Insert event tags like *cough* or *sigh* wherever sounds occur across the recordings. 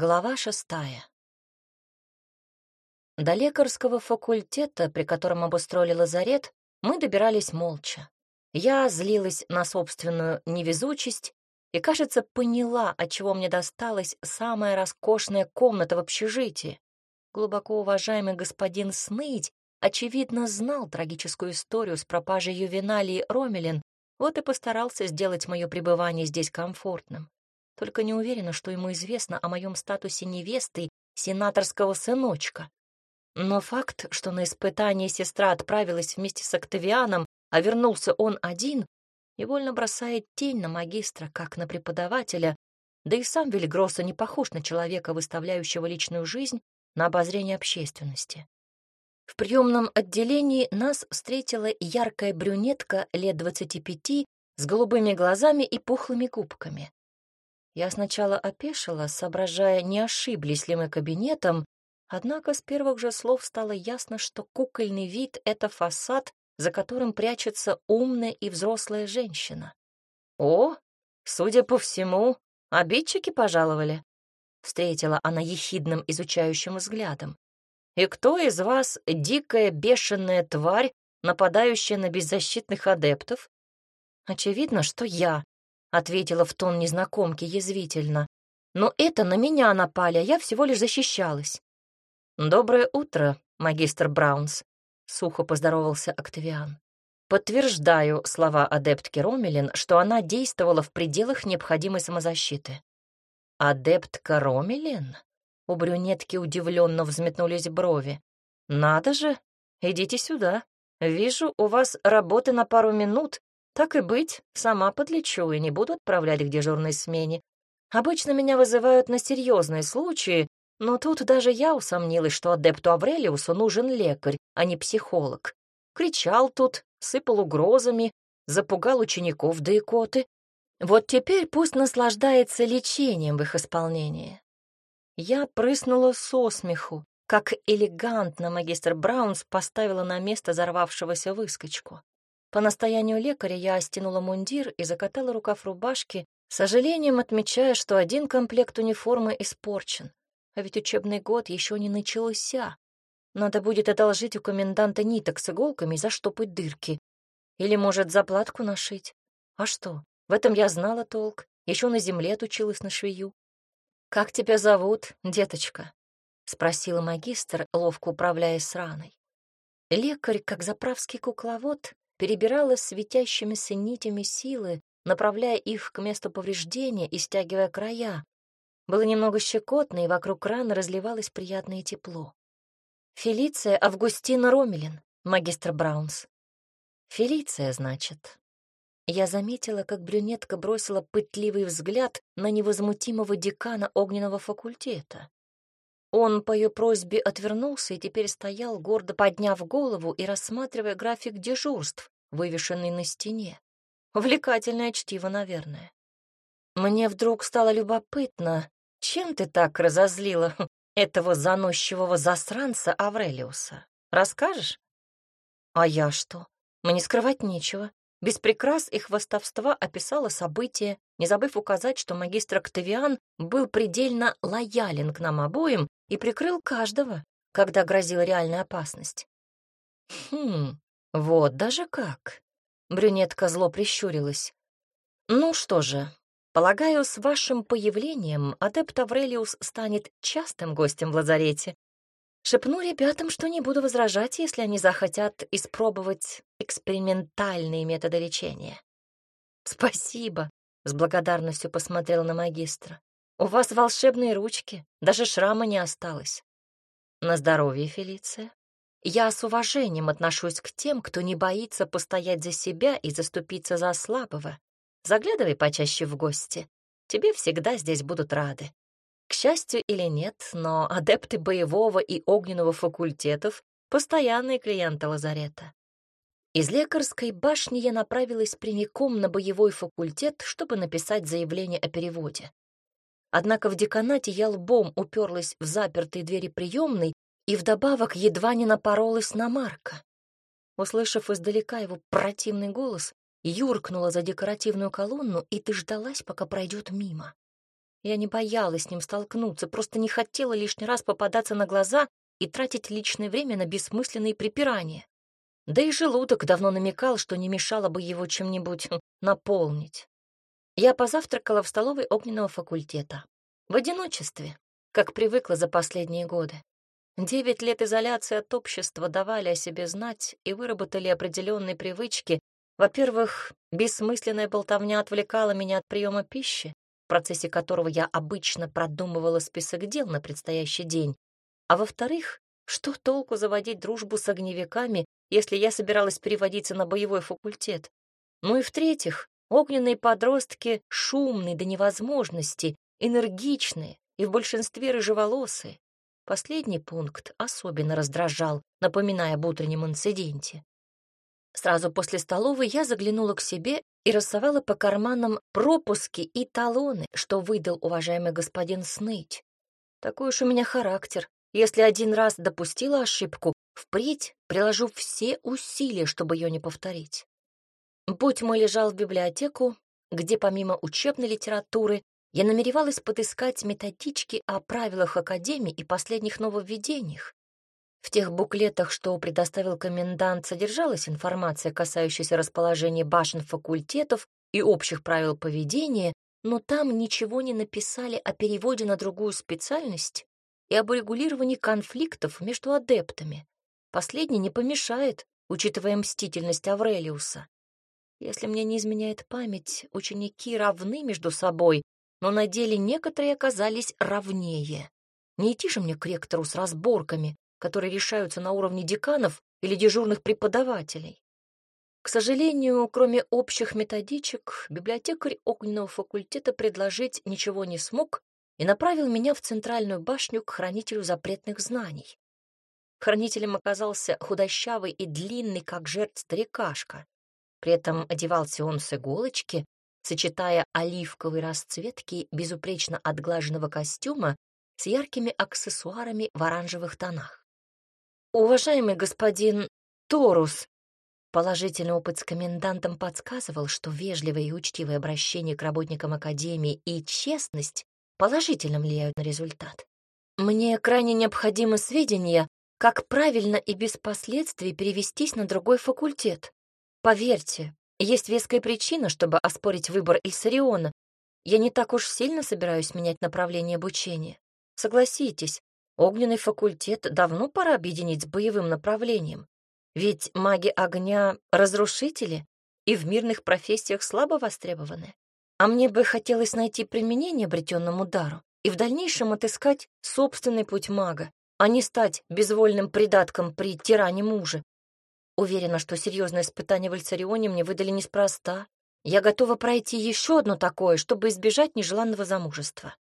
Глава шестая. До лекарского факультета, при котором обустроили лазарет, мы добирались молча. Я злилась на собственную невезучесть и, кажется, поняла, от чего мне досталась самая роскошная комната в общежитии. Глубоко уважаемый господин Сныть, очевидно, знал трагическую историю с пропажей Ювеналии Ромелин, вот и постарался сделать мое пребывание здесь комфортным. Только не уверена, что ему известно о моем статусе невесты сенаторского сыночка. Но факт, что на испытание сестра отправилась вместе с Октавианом, а вернулся он один, невольно бросает тень на магистра, как на преподавателя, да и сам Вильгросса не похож на человека, выставляющего личную жизнь на обозрение общественности. В приемном отделении нас встретила яркая брюнетка лет двадцати пяти с голубыми глазами и пухлыми губками. Я сначала опешила, соображая, не ошиблись ли мы кабинетом, однако с первых же слов стало ясно, что кукольный вид — это фасад, за которым прячется умная и взрослая женщина. «О, судя по всему, обидчики пожаловали», — встретила она ехидным изучающим взглядом. «И кто из вас дикая бешеная тварь, нападающая на беззащитных адептов?» «Очевидно, что я», — ответила в тон незнакомки язвительно. «Но это на меня напали, а я всего лишь защищалась». «Доброе утро, магистр Браунс», — сухо поздоровался Октавиан. «Подтверждаю слова адептки Ромелин, что она действовала в пределах необходимой самозащиты». «Адептка Ромелин?» У брюнетки удивленно взметнулись брови. «Надо же! Идите сюда. Вижу, у вас работы на пару минут, так и быть, сама подлечу и не буду отправлять к дежурной смене. Обычно меня вызывают на серьезные случаи, но тут даже я усомнилась, что адепту Аврелиусу нужен лекарь, а не психолог. Кричал тут, сыпал угрозами, запугал учеников да икоты. Вот теперь пусть наслаждается лечением в их исполнении. Я прыснула со смеху, как элегантно магистр Браунс поставила на место взорвавшегося выскочку. По настоянию лекаря я стянула мундир и закатала рукав рубашки, с сожалением отмечая, что один комплект униформы испорчен. А ведь учебный год еще не начался. Надо будет одолжить у коменданта ниток с иголками и заштопать дырки. Или, может, заплатку нашить. А что, в этом я знала толк, еще на земле отучилась на швею. «Как тебя зовут, деточка?» — спросила магистр, ловко управляясь раной. Лекарь, как заправский кукловод, перебирала светящимися нитями силы, направляя их к месту повреждения и стягивая края. Было немного щекотно, и вокруг раны разливалось приятное тепло. «Фелиция Августина Ромелин, магистр Браунс». «Фелиция, значит». Я заметила, как брюнетка бросила пытливый взгляд на невозмутимого декана огненного факультета. Он по ее просьбе отвернулся и теперь стоял, гордо подняв голову и рассматривая график дежурств, вывешенный на стене. Увлекательное чтиво, наверное. Мне вдруг стало любопытно, чем ты так разозлила *laughs* этого заносчивого засранца Аврелиуса? Расскажешь? А я что? Мне скрывать нечего. Без прикрас и хвостовства описала события, не забыв указать, что магистр Октавиан был предельно лоялен к нам обоим и прикрыл каждого, когда грозила реальная опасность. Хм, вот даже как. Брюнетка зло прищурилась. Ну что же, полагаю, с вашим появлением адепт Аврелиус станет частым гостем в лазарете. Шепну ребятам, что не буду возражать, если они захотят испробовать экспериментальные методы лечения. Спасибо, с благодарностью посмотрела на магистра. У вас волшебные ручки, даже шрама не осталось. На здоровье, Фелиция. Я с уважением отношусь к тем, кто не боится постоять за себя и заступиться за слабого. Заглядывай почаще в гости. Тебе всегда здесь будут рады. К счастью или нет, но адепты боевого и огненного факультетов — постоянные клиенты лазарета. Из лекарской башни я направилась прямиком на боевой факультет, чтобы написать заявление о переводе. Однако в деканате я лбом уперлась в запертые двери приемной и вдобавок едва не напоролась на Марка. Услышав издалека его противный голос, юркнула за декоративную колонну и дождалась, пока пройдет мимо. Я не боялась с ним столкнуться, просто не хотела лишний раз попадаться на глаза и тратить личное время на бессмысленные припирания. Да и желудок давно намекал, что не мешало бы его чем-нибудь наполнить. Я позавтракала в столовой огненного факультета. В одиночестве, как привыкла за последние годы. Девять лет изоляции от общества давали о себе знать и выработали определенные привычки. Во-первых, бессмысленная болтовня отвлекала меня от приема пищи, в процессе которого я обычно продумывала список дел на предстоящий день. А во-вторых, что толку заводить дружбу с огневиками, если я собиралась переводиться на боевой факультет? Ну и в-третьих, огненные подростки шумные до невозможности, энергичные и в большинстве рыжеволосые. Последний пункт особенно раздражал, напоминая об утреннем инциденте. Сразу после столовой я заглянула к себе и рассовала по карманам пропуски и талоны, что выдал уважаемый господин Сныть. Такой уж у меня характер. Если один раз допустила ошибку, впредь приложу все усилия, чтобы ее не повторить. Путь мой лежал в библиотеку, где помимо учебной литературы я намеревалась подыскать методички о правилах Академии и последних нововведениях. В тех буклетах, что предоставил комендант, содержалась информация, касающаяся расположения башен факультетов и общих правил поведения, но там ничего не написали о переводе на другую специальность и об урегулировании конфликтов между адептами. Последний не помешает, учитывая мстительность Аврелиуса. Если мне не изменяет память, ученики равны между собой, но на деле некоторые оказались равнее. Не идти же мне к ректору с разборками, которые решаются на уровне деканов или дежурных преподавателей. К сожалению, кроме общих методичек, библиотекарь огненного факультета предложить ничего не смог и направил меня в центральную башню к хранителю запретных знаний. Хранителем оказался худощавый и длинный, как жертв старикашка. При этом одевался он с иголочки, сочетая оливковые расцветки безупречно отглаженного костюма с яркими аксессуарами в оранжевых тонах. «Уважаемый господин Торус», положительный опыт с комендантом подсказывал, что вежливое и учтивое обращение к работникам Академии и честность положительно влияют на результат. Мне крайне необходимы сведения, как правильно и без последствий перевестись на другой факультет. Поверьте, есть веская причина, чтобы оспорить выбор Ильсариона. Я не так уж сильно собираюсь менять направление обучения. Согласитесь, огненный факультет давно пора объединить с боевым направлением. Ведь маги огня — разрушители и в мирных профессиях слабо востребованы. А мне бы хотелось найти применение обретенному дару и в дальнейшем отыскать собственный путь мага, а не стать безвольным придатком при тиране мужа, Уверена, что серьезное испытание в Альцарионе мне выдали неспроста. Я готова пройти еще одно такое, чтобы избежать нежеланного замужества.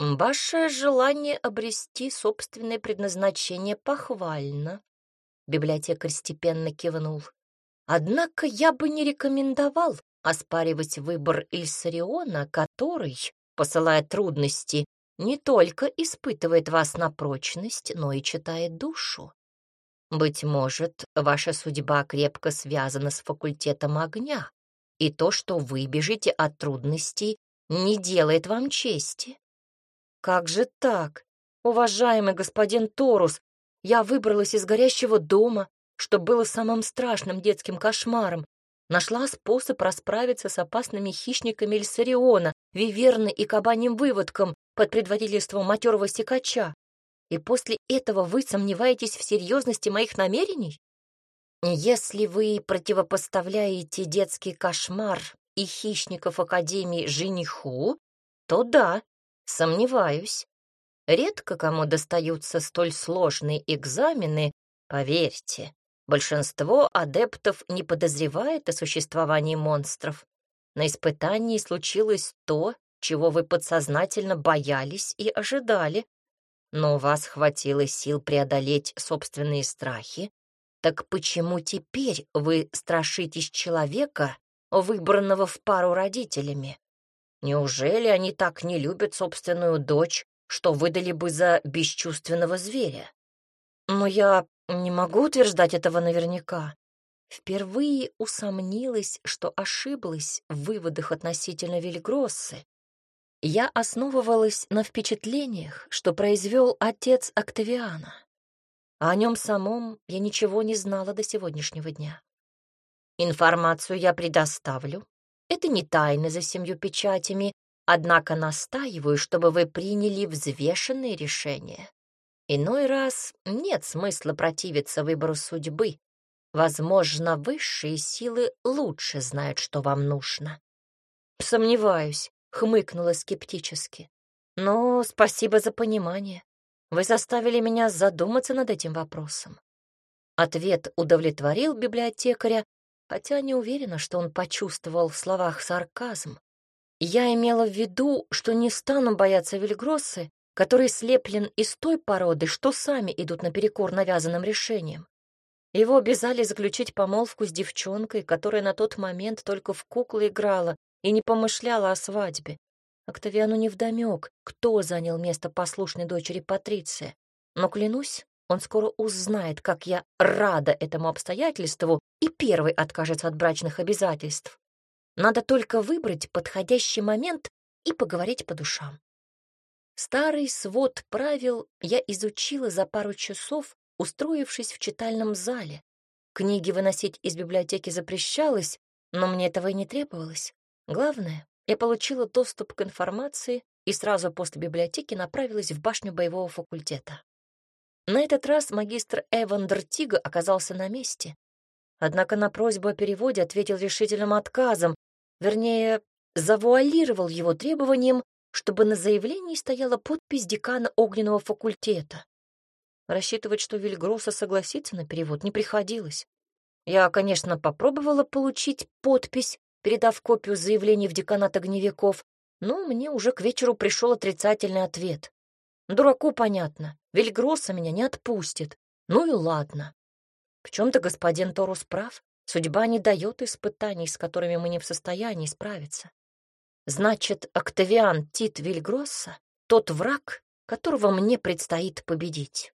Ваше желание обрести собственное предназначение похвально. Библиотекарь степенно кивнул. Однако я бы не рекомендовал оспаривать выбор Ильсариона, который, посылая трудности, не только испытывает вас на прочность, но и читает душу. Быть может, ваша судьба крепко связана с факультетом огня, и то, что вы бежите от трудностей, не делает вам чести. Как же так? Уважаемый господин Торус, я выбралась из горящего дома, что было самым страшным детским кошмаром, нашла способ расправиться с опасными хищниками Эльсариона, виверны и кабаним выводком под предводительством матерого стекача. И после этого вы сомневаетесь в серьезности моих намерений? Если вы противопоставляете детский кошмар и хищников Академии жениху, то да, сомневаюсь. Редко кому достаются столь сложные экзамены, поверьте. Большинство адептов не подозревает о существовании монстров. На испытании случилось то, чего вы подсознательно боялись и ожидали. Но у вас хватило сил преодолеть собственные страхи. Так почему теперь вы страшитесь человека, выбранного в пару родителями? Неужели они так не любят собственную дочь, что выдали бы за бесчувственного зверя? Но я не могу утверждать этого наверняка. Впервые усомнилась, что ошиблась в выводах относительно Вильгроссы. Я основывалась на впечатлениях, что произвел отец Октавиана. А о нем самом я ничего не знала до сегодняшнего дня. Информацию я предоставлю. Это не тайна за семью печатями, однако настаиваю, чтобы вы приняли взвешенные решения. Иной раз нет смысла противиться выбору судьбы. Возможно, высшие силы лучше знают, что вам нужно. Сомневаюсь, хмыкнула скептически. Но спасибо за понимание. Вы заставили меня задуматься над этим вопросом. Ответ удовлетворил библиотекаря, хотя не уверена, что он почувствовал в словах сарказм. Я имела в виду, что не стану бояться Вильгроссы, который слеплен из той породы, что сами идут наперекор навязанным решениям. Его обязали заключить помолвку с девчонкой, которая на тот момент только в куклы играла и не помышляла о свадьбе. Октавиану невдомёк, кто занял место послушной дочери Патриция. Но, клянусь, он скоро узнает, как я рада этому обстоятельству и первый откажется от брачных обязательств. Надо только выбрать подходящий момент и поговорить по душам. Старый свод правил я изучила за пару часов, устроившись в читальном зале. Книги выносить из библиотеки запрещалось, но мне этого и не требовалось. Главное, я получила доступ к информации и сразу после библиотеки направилась в башню боевого факультета. На этот раз магистр Эван Дертига оказался на месте. Однако на просьбу о переводе ответил решительным отказом, вернее, завуалировал его требованием чтобы на заявлении стояла подпись декана огненного факультета. Рассчитывать, что Вильгросса согласится на перевод, не приходилось. Я, конечно, попробовала получить подпись, передав копию заявлений в деканат огневиков, но мне уже к вечеру пришел отрицательный ответ. Дураку понятно, Вильгросса меня не отпустит. Ну и ладно. В чем-то господин Торус прав. Судьба не дает испытаний, с которыми мы не в состоянии справиться. Значит, Октавиан Тит Вильгросса — тот враг, которого мне предстоит победить.